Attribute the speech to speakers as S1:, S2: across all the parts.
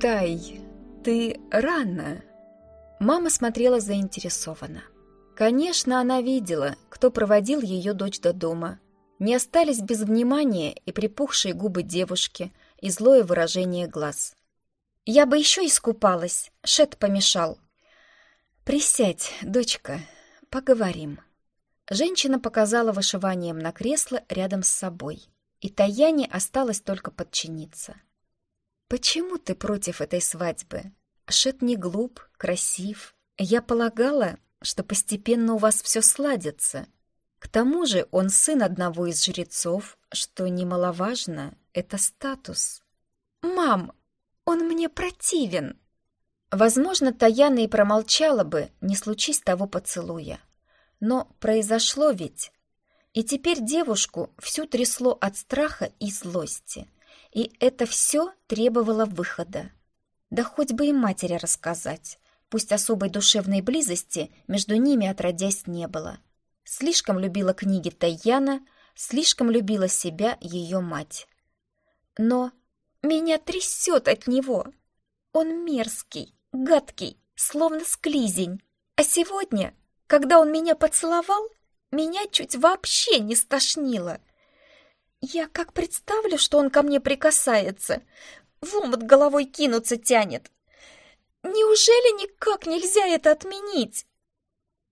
S1: Тай, ты рано. Мама смотрела заинтересованно. Конечно, она видела, кто проводил ее дочь до дома. Не остались без внимания и припухшие губы девушки, и злое выражение глаз. «Я бы еще искупалась, Шет помешал». «Присядь, дочка, поговорим». Женщина показала вышиванием на кресло рядом с собой, и Таяне осталось только подчиниться. «Почему ты против этой свадьбы? Шет не глуп, красив. Я полагала, что постепенно у вас все сладится. К тому же он сын одного из жрецов, что немаловажно, это статус». «Мам, он мне противен!» Возможно, Таяна и промолчала бы, не случись того поцелуя. Но произошло ведь. И теперь девушку всю трясло от страха и злости. И это все требовало выхода. Да хоть бы и матери рассказать. Пусть особой душевной близости между ними отродясь не было. Слишком любила книги Таяна, слишком любила себя ее мать. Но меня трясет от него. Он мерзкий, гадкий, словно склизень. А сегодня когда он меня поцеловал, меня чуть вообще не стошнило. Я как представлю, что он ко мне прикасается, в омут головой кинуться тянет. Неужели никак нельзя это отменить?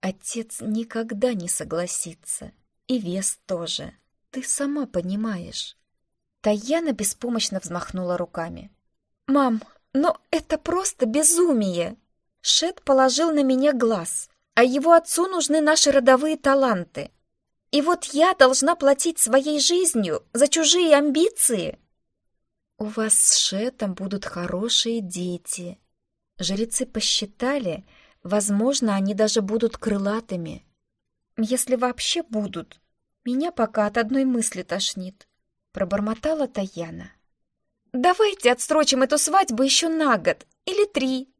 S1: Отец никогда не согласится. И вес тоже. Ты сама понимаешь. Таяна беспомощно взмахнула руками. «Мам, но это просто безумие!» Шет положил на меня глаз а его отцу нужны наши родовые таланты. И вот я должна платить своей жизнью за чужие амбиции. У вас с Шетом будут хорошие дети. Жрецы посчитали, возможно, они даже будут крылатыми. Если вообще будут. Меня пока от одной мысли тошнит, пробормотала Таяна. Давайте отсрочим эту свадьбу еще на год или три.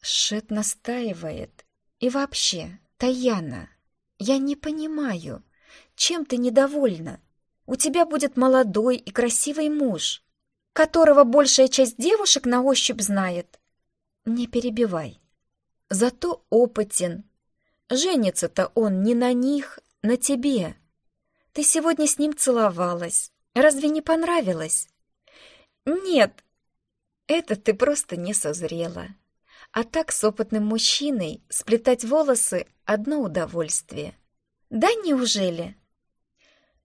S1: Шет настаивает, и вообще, Таяна, я не понимаю, чем ты недовольна? У тебя будет молодой и красивый муж, которого большая часть девушек на ощупь знает. Не перебивай. Зато опытен. Женится-то он не на них, на тебе. Ты сегодня с ним целовалась. Разве не понравилось? Нет, это ты просто не созрела. А так с опытным мужчиной сплетать волосы — одно удовольствие. Да неужели?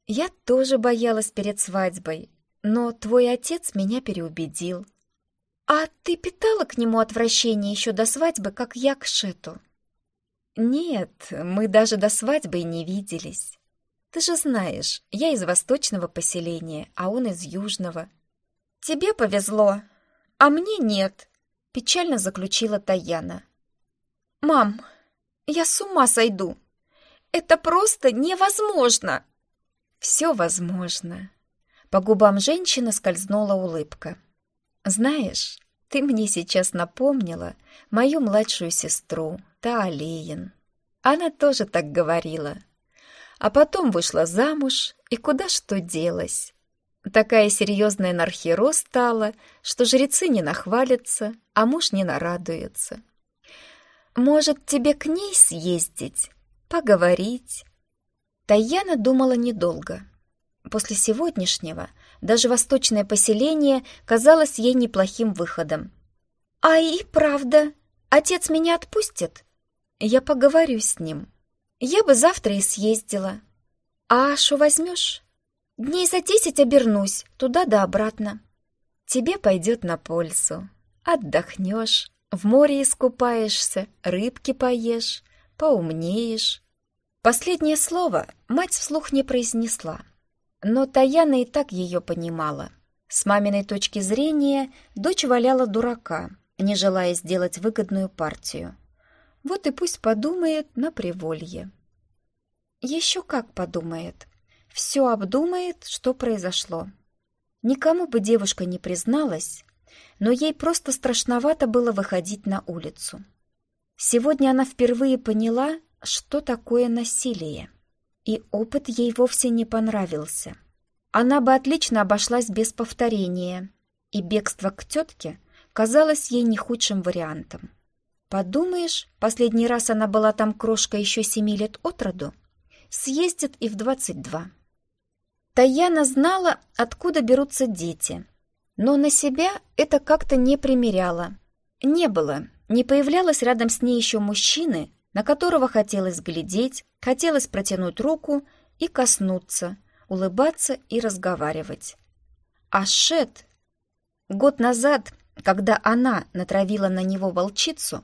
S1: Я тоже боялась перед свадьбой, но твой отец меня переубедил. А ты питала к нему отвращение еще до свадьбы, как я к Шету? Нет, мы даже до свадьбы не виделись. Ты же знаешь, я из восточного поселения, а он из южного. Тебе повезло, а мне нет печально заключила Таяна. «Мам, я с ума сойду! Это просто невозможно!» «Все возможно!» По губам женщины скользнула улыбка. «Знаешь, ты мне сейчас напомнила мою младшую сестру, Таалеин. Она тоже так говорила. А потом вышла замуж, и куда что делась. Такая серьезная нархеро стала, что жрецы не нахвалятся, а муж не нарадуется. Может, тебе к ней съездить, поговорить? Таяна думала недолго. После сегодняшнего даже восточное поселение казалось ей неплохим выходом. «А и правда, отец меня отпустит?» «Я поговорю с ним. Я бы завтра и съездила. А Ашу возьмешь?» Дней за десять обернусь, туда да обратно. Тебе пойдет на пользу. Отдохнешь, в море искупаешься, рыбки поешь, поумнеешь. Последнее слово мать вслух не произнесла, но Таяна и так ее понимала. С маминой точки зрения дочь валяла дурака, не желая сделать выгодную партию. Вот и пусть подумает на приволье. Еще как подумает все обдумает, что произошло. Никому бы девушка не призналась, но ей просто страшновато было выходить на улицу. Сегодня она впервые поняла, что такое насилие, и опыт ей вовсе не понравился. Она бы отлично обошлась без повторения, и бегство к тетке казалось ей не худшим вариантом. Подумаешь, последний раз она была там крошка еще семи лет от роду. Съездит и в двадцать два. Таяна знала, откуда берутся дети, но на себя это как-то не примеряло. Не было, не появлялось рядом с ней еще мужчины, на которого хотелось глядеть, хотелось протянуть руку и коснуться, улыбаться и разговаривать. А Шет... Год назад, когда она натравила на него волчицу,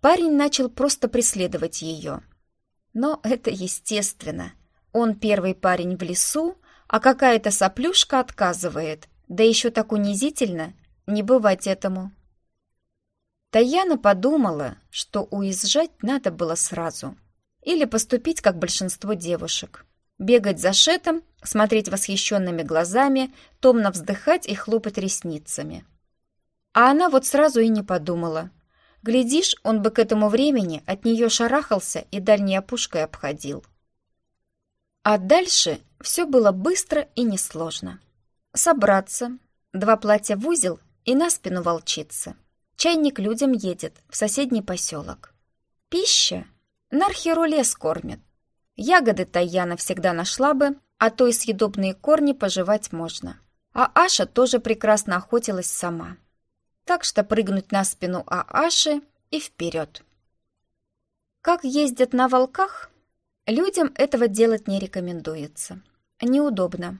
S1: парень начал просто преследовать ее. Но это естественно. Он первый парень в лесу, а какая-то соплюшка отказывает, да еще так унизительно, не бывать этому. Таяна подумала, что уезжать надо было сразу. Или поступить, как большинство девушек. Бегать за шетом, смотреть восхищенными глазами, томно вздыхать и хлопать ресницами. А она вот сразу и не подумала. Глядишь, он бы к этому времени от нее шарахался и дальней опушкой обходил. А дальше все было быстро и несложно. Собраться, два платья в узел и на спину волчиться. Чайник людям едет в соседний поселок. Пища? Нархеру лес кормит. Ягоды Таяна всегда нашла бы, а то и съедобные корни пожевать можно. А Аша тоже прекрасно охотилась сама. Так что прыгнуть на спину Ааши и вперед. Как ездят на волках? Людям этого делать не рекомендуется. Неудобно.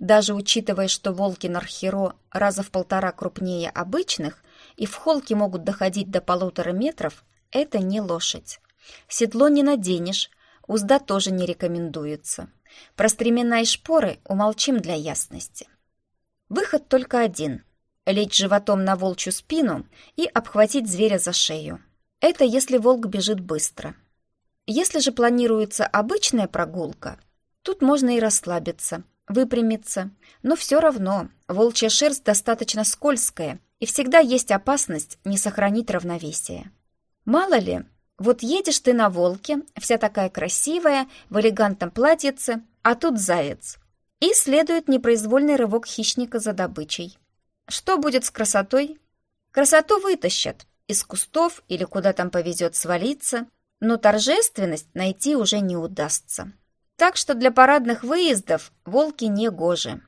S1: Даже учитывая, что волки Нархеро раза в полтора крупнее обычных и в холке могут доходить до полутора метров, это не лошадь. Седло не наденешь, узда тоже не рекомендуется. Про стремена и шпоры умолчим для ясности. Выход только один — лечь животом на волчью спину и обхватить зверя за шею. Это если волк бежит быстро. Если же планируется обычная прогулка, тут можно и расслабиться, выпрямиться. Но все равно волчья шерсть достаточно скользкая, и всегда есть опасность не сохранить равновесие. Мало ли, вот едешь ты на волке, вся такая красивая, в элегантном платьице, а тут заяц. И следует непроизвольный рывок хищника за добычей. Что будет с красотой? Красоту вытащат из кустов или куда там повезет свалиться, но торжественность найти уже не удастся. Так что для парадных выездов волки не гожи.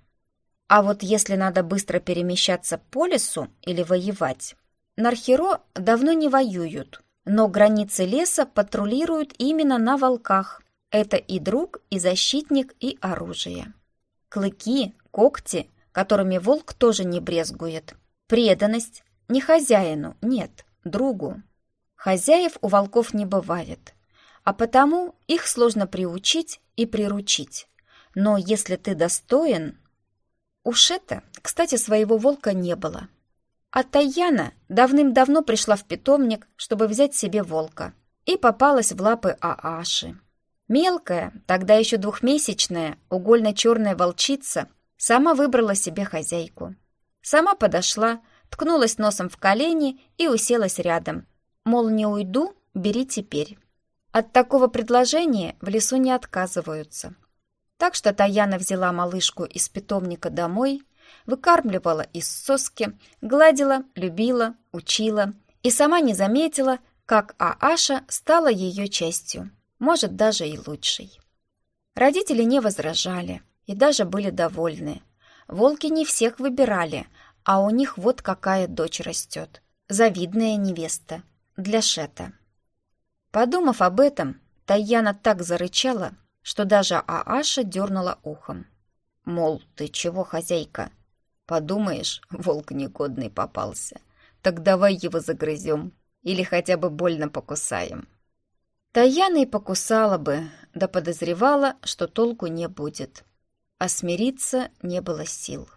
S1: А вот если надо быстро перемещаться по лесу или воевать, Нархеро давно не воюют, но границы леса патрулируют именно на волках. Это и друг, и защитник, и оружие. Клыки, когти, которыми волк тоже не брезгует. Преданность не хозяину, нет, другу. Хозяев у волков не бывает а потому их сложно приучить и приручить. Но если ты достоин... У Шета, кстати, своего волка не было. А Таяна давным-давно пришла в питомник, чтобы взять себе волка, и попалась в лапы Ааши. Мелкая, тогда еще двухмесячная, угольно-черная волчица сама выбрала себе хозяйку. Сама подошла, ткнулась носом в колени и уселась рядом. Мол, не уйду, бери теперь. От такого предложения в лесу не отказываются. Так что Таяна взяла малышку из питомника домой, выкармливала из соски, гладила, любила, учила и сама не заметила, как Ааша стала ее частью, может, даже и лучшей. Родители не возражали и даже были довольны. Волки не всех выбирали, а у них вот какая дочь растет. Завидная невеста. Для Шета. Подумав об этом, Таяна так зарычала, что даже Ааша дернула ухом. Мол, ты чего, хозяйка? Подумаешь, волк негодный попался. Так давай его загрызем или хотя бы больно покусаем. Таяна и покусала бы, да подозревала, что толку не будет. А смириться не было сил.